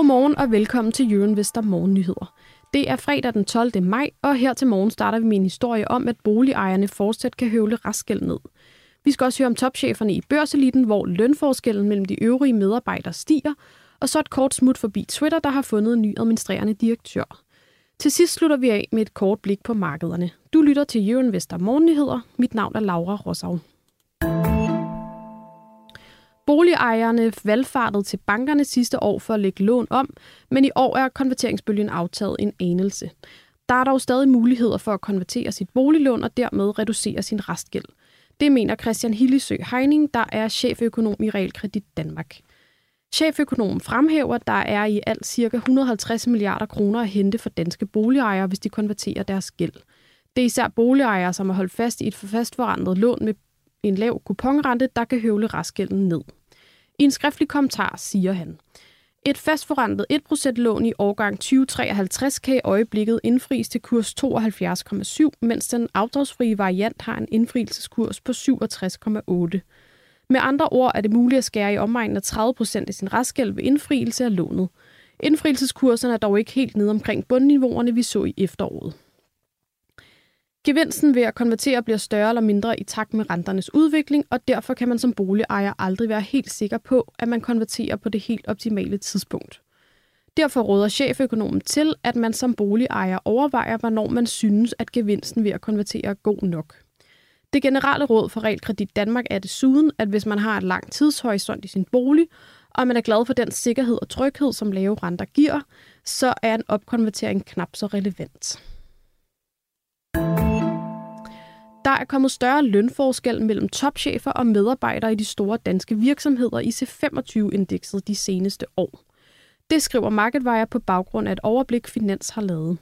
Godmorgen og velkommen til Jørgen Vester Morgennyheder. Det er fredag den 12. maj, og her til morgen starter vi med en historie om, at boligejerne fortsat kan høvle restgæld ned. Vi skal også høre om topcheferne i børseliten, hvor lønforskellen mellem de øvrige medarbejdere stiger, og så et kort smut forbi Twitter, der har fundet en ny administrerende direktør. Til sidst slutter vi af med et kort blik på markederne. Du lytter til Jørgen Vester Morgennyheder. Mit navn er Laura Rosau. Boligejerne valgfartede til bankerne sidste år for at lægge lån om, men i år er konverteringsbølgen aftaget en anelse. Der er dog stadig muligheder for at konvertere sit boliglån og dermed reducere sin restgæld. Det mener Christian Hillesø Heining, der er cheføkonom i Realkredit Danmark. Cheføkonomen fremhæver, at der er i alt ca. 150 milliarder kroner at hente for danske boligejere, hvis de konverterer deres gæld. Det er især boligejere, som har holdt fast i et fastforrentet lån med en lav kuponrente, der kan høvle restgælden ned. I en skriftlig kommentar siger han, et fastforrentet 1% lån i årgang 2053 kan i øjeblikket indfries til kurs 72,7, mens den afdragsfrie variant har en indfrielseskurs på 67,8. Med andre ord er det muligt at skære i omegnen af 30% af sin restgæld ved indfrielse af lånet. Indfrielseskurserne er dog ikke helt nede omkring bundniveauerne, vi så i efteråret. Gevinsten ved at konvertere bliver større eller mindre i takt med renternes udvikling, og derfor kan man som boligejer aldrig være helt sikker på, at man konverterer på det helt optimale tidspunkt. Derfor råder cheføkonomen til, at man som boligejer overvejer, hvornår man synes, at gevinsten ved at konvertere er god nok. Det generelle råd for Realkredit Danmark er desuden, at hvis man har et lang tidshorisont i sin bolig, og man er glad for den sikkerhed og tryghed, som lave renter giver, så er en opkonvertering knap så relevant. Er kommet større lønforskel mellem topchefer og medarbejdere i de store danske virksomheder i C25-indekset de seneste år. Det skriver MarketWire på baggrund af et overblik, Finans har lavet.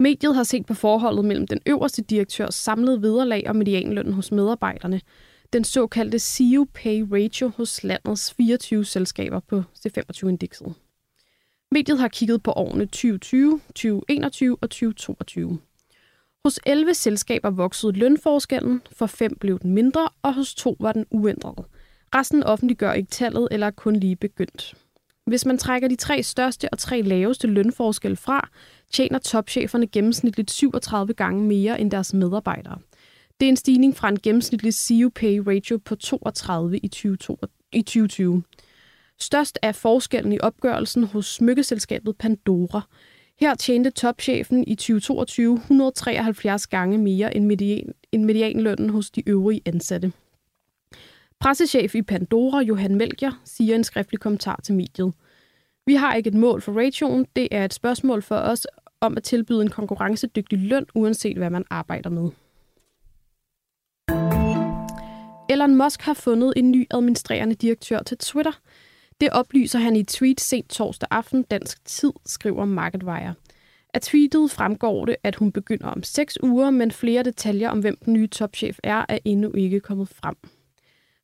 Mediet har set på forholdet mellem den øverste direktørs samlede vederlag og medianlønnen hos medarbejderne, den såkaldte CEO Pay Ratio hos landets 24 selskaber på C25-indekset. Mediet har kigget på årene 2020, 2021 og 2022. Hos 11 selskaber voksede lønforskellen, for 5 blev den mindre, og hos 2 var den uændret. Resten offentliggør ikke tallet eller er kun lige begyndt. Hvis man trækker de tre største og tre laveste lønforskelle fra, tjener topcheferne gennemsnitligt 37 gange mere end deres medarbejdere. Det er en stigning fra en gennemsnitlig CEO pay ratio på 32 i 2020. Størst er forskellen i opgørelsen hos smykkeselskabet Pandora. Her tjente topchefen i 2022 173 gange mere end, median, end medianlønnen hos de øvrige ansatte. Pressechef i Pandora, Johan Melger, siger en skriftlig kommentar til mediet. Vi har ikke et mål for ratioen. Det er et spørgsmål for os om at tilbyde en konkurrencedygtig løn, uanset hvad man arbejder med. Elon Musk har fundet en ny administrerende direktør til Twitter – det oplyser han i et tweet sent torsdag aften dansk tid, skriver MarketWire. Af tweetet fremgår det, at hun begynder om 6 uger, men flere detaljer om, hvem den nye topchef er, er endnu ikke kommet frem.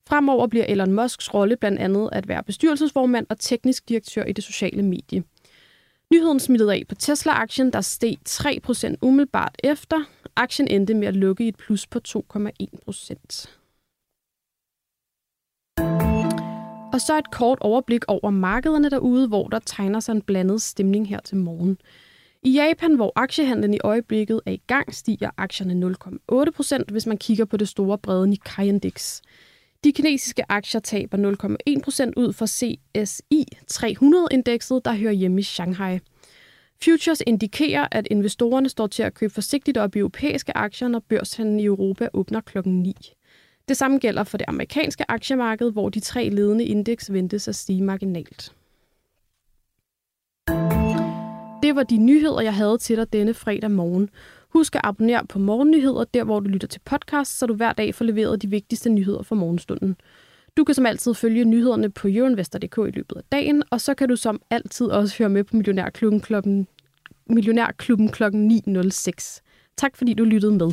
Fremover bliver Elon Musks rolle blandt andet at være bestyrelsesformand og teknisk direktør i det sociale medie. Nyheden smittede af på Tesla-aktien, der steg 3% umiddelbart efter. Aktien endte med at lukke i et plus på 2,1%. Og så et kort overblik over markederne derude, hvor der tegner sig en blandet stemning her til morgen. I Japan, hvor aktiehandlen i øjeblikket er i gang, stiger aktierne 0,8 procent, hvis man kigger på det store brede Nikkei-indeks. De kinesiske aktier taber 0,1 procent ud for CSI 300-indekset, der hører hjemme i Shanghai. Futures indikerer, at investorerne står til at købe forsigtigt op i europæiske aktier, når børshandlen i Europa åbner klokken 9. Det samme gælder for det amerikanske aktiemarked, hvor de tre ledende indeks ventes at stige marginalt. Det var de nyheder, jeg havde til dig denne fredag morgen. Husk at abonnere på Morgennyheder, der hvor du lytter til podcast, så du hver dag får leveret de vigtigste nyheder for morgenstunden. Du kan som altid følge nyhederne på euroinvestor.dk i løbet af dagen, og så kan du som altid også høre med på Millionærklubben klokken, Millionærklubben klokken 9.06. Tak fordi du lyttede med.